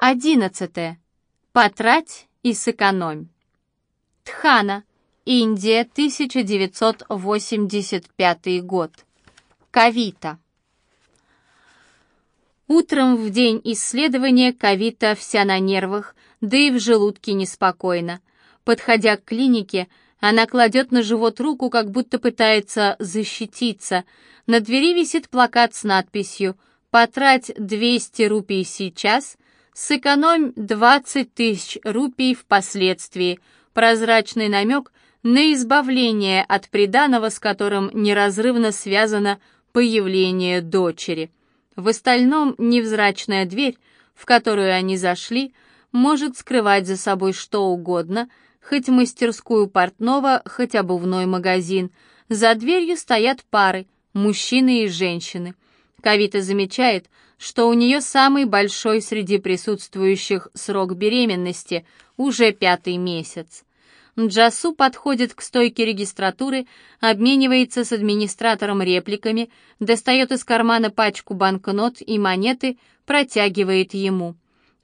Одиннадцатое. Потрать и сэкономь. Тхана, Индия, 1985 год. Кавита. Утром в день исследования Кавита вся на нервах, да и в желудке неспокойно. Подходя к клинике, она кладет на живот руку, как будто пытается защититься. На двери висит плакат с надписью «Потрать 200 рупий сейчас», сэкономь 20 тысяч рупий впоследствии. Прозрачный намек на избавление от приданого, с которым неразрывно связано появление дочери. В остальном невзрачная дверь, в которую они зашли, может скрывать за собой что угодно, хоть мастерскую портного, хоть обувной магазин. За дверью стоят пары, мужчины и женщины. Кавита замечает, что у нее самый большой среди присутствующих срок беременности, уже пятый месяц. Джасу подходит к стойке регистратуры, обменивается с администратором репликами, достает из кармана пачку банкнот и монеты, протягивает ему.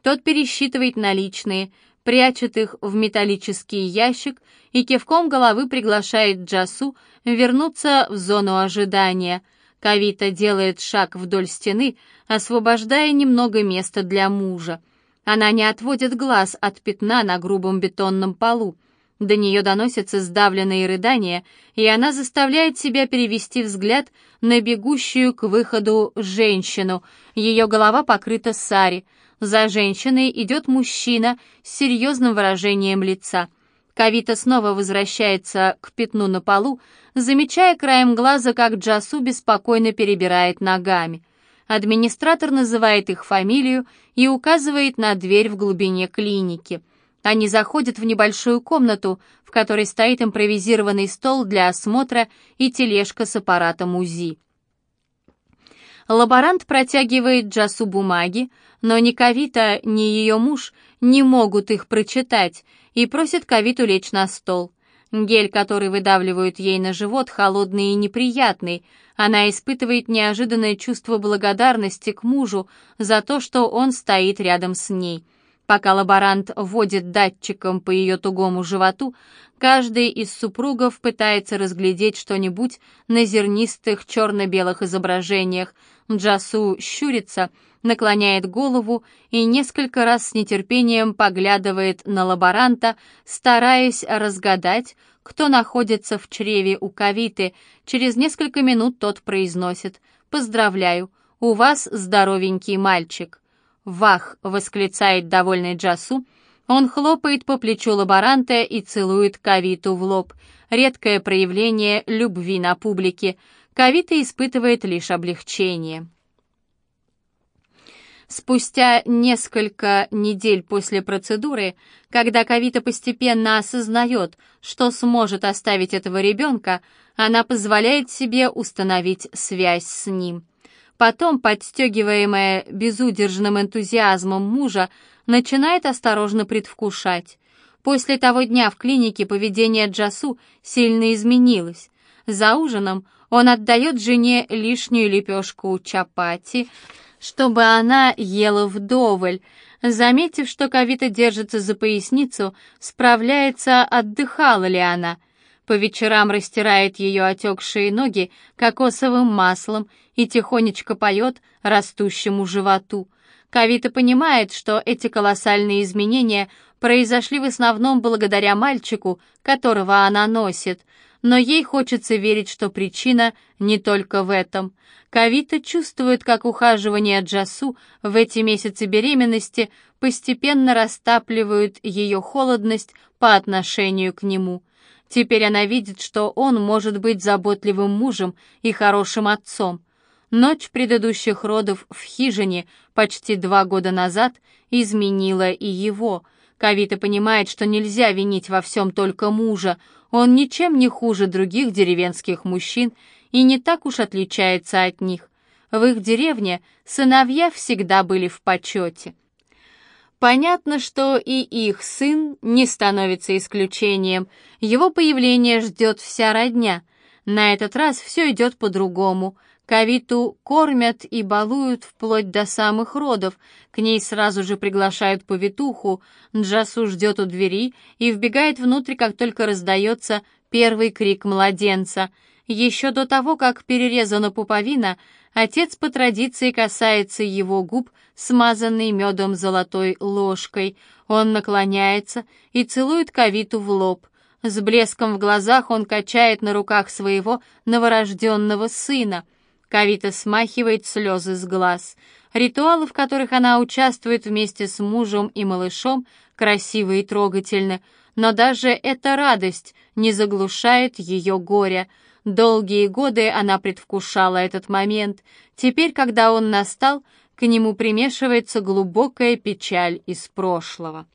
Тот пересчитывает наличные, прячет их в металлический ящик и кивком головы приглашает Джасу вернуться в зону ожидания – Кавита делает шаг вдоль стены, освобождая немного места для мужа. Она не отводит глаз от пятна на грубом бетонном полу. До нее доносятся сдавленные рыдания, и она заставляет себя перевести взгляд на бегущую к выходу женщину. Ее голова покрыта сари. За женщиной идет мужчина с серьезным выражением лица. Кавита снова возвращается к пятну на полу, замечая краем глаза, как Джасу беспокойно перебирает ногами. Администратор называет их фамилию и указывает на дверь в глубине клиники. Они заходят в небольшую комнату, в которой стоит импровизированный стол для осмотра и тележка с аппаратом УЗИ. Лаборант протягивает Джасу бумаги, но ни Кавита, ни ее муж не могут их прочитать и просит Кавиту лечь на стол. Гель, который выдавливают ей на живот, холодный и неприятный. Она испытывает неожиданное чувство благодарности к мужу за то, что он стоит рядом с ней. Пока лаборант вводит датчиком по ее тугому животу, каждый из супругов пытается разглядеть что-нибудь на зернистых черно-белых изображениях. Джасу щурится, наклоняет голову и несколько раз с нетерпением поглядывает на лаборанта, стараясь разгадать, кто находится в чреве у Кавиты. Через несколько минут тот произносит «Поздравляю, у вас здоровенький мальчик». «Вах!» — восклицает довольный Джасу. Он хлопает по плечу лаборанта и целует Кавиту в лоб. Редкое проявление любви на публике. Кавита испытывает лишь облегчение. Спустя несколько недель после процедуры, когда Кавита постепенно осознает, что сможет оставить этого ребенка, она позволяет себе установить связь с ним. Потом, подстегиваемая безудержным энтузиазмом мужа, начинает осторожно предвкушать. После того дня в клинике поведение Джасу сильно изменилось. За ужином он отдает жене лишнюю лепешку чапати, чтобы она ела вдоволь. Заметив, что Кавита держится за поясницу, справляется, отдыхала ли она. По вечерам растирает ее отекшие ноги кокосовым маслом и тихонечко поет растущему животу. Кавита понимает, что эти колоссальные изменения произошли в основном благодаря мальчику, которого она носит, но ей хочется верить, что причина не только в этом. Кавита чувствует, как ухаживание Джасу в эти месяцы беременности постепенно растапливают ее холодность по отношению к нему. Теперь она видит, что он может быть заботливым мужем и хорошим отцом. Ночь предыдущих родов в хижине почти два года назад изменила и его. Кавита понимает, что нельзя винить во всем только мужа. Он ничем не хуже других деревенских мужчин и не так уж отличается от них. В их деревне сыновья всегда были в почете. Понятно, что и их сын не становится исключением. Его появление ждет вся родня. На этот раз все идет по-другому. Кавиту кормят и балуют вплоть до самых родов. К ней сразу же приглашают повитуху. Джасу ждет у двери и вбегает внутрь, как только раздается первый крик младенца. Еще до того, как перерезана пуповина, отец по традиции касается его губ, смазанной медом золотой ложкой. Он наклоняется и целует Кавиту в лоб. С блеском в глазах он качает на руках своего новорожденного сына — Кавита смахивает слезы с глаз. Ритуалы, в которых она участвует вместе с мужем и малышом, красивы и трогательны, но даже эта радость не заглушает ее горя. Долгие годы она предвкушала этот момент. Теперь, когда он настал, к нему примешивается глубокая печаль из прошлого.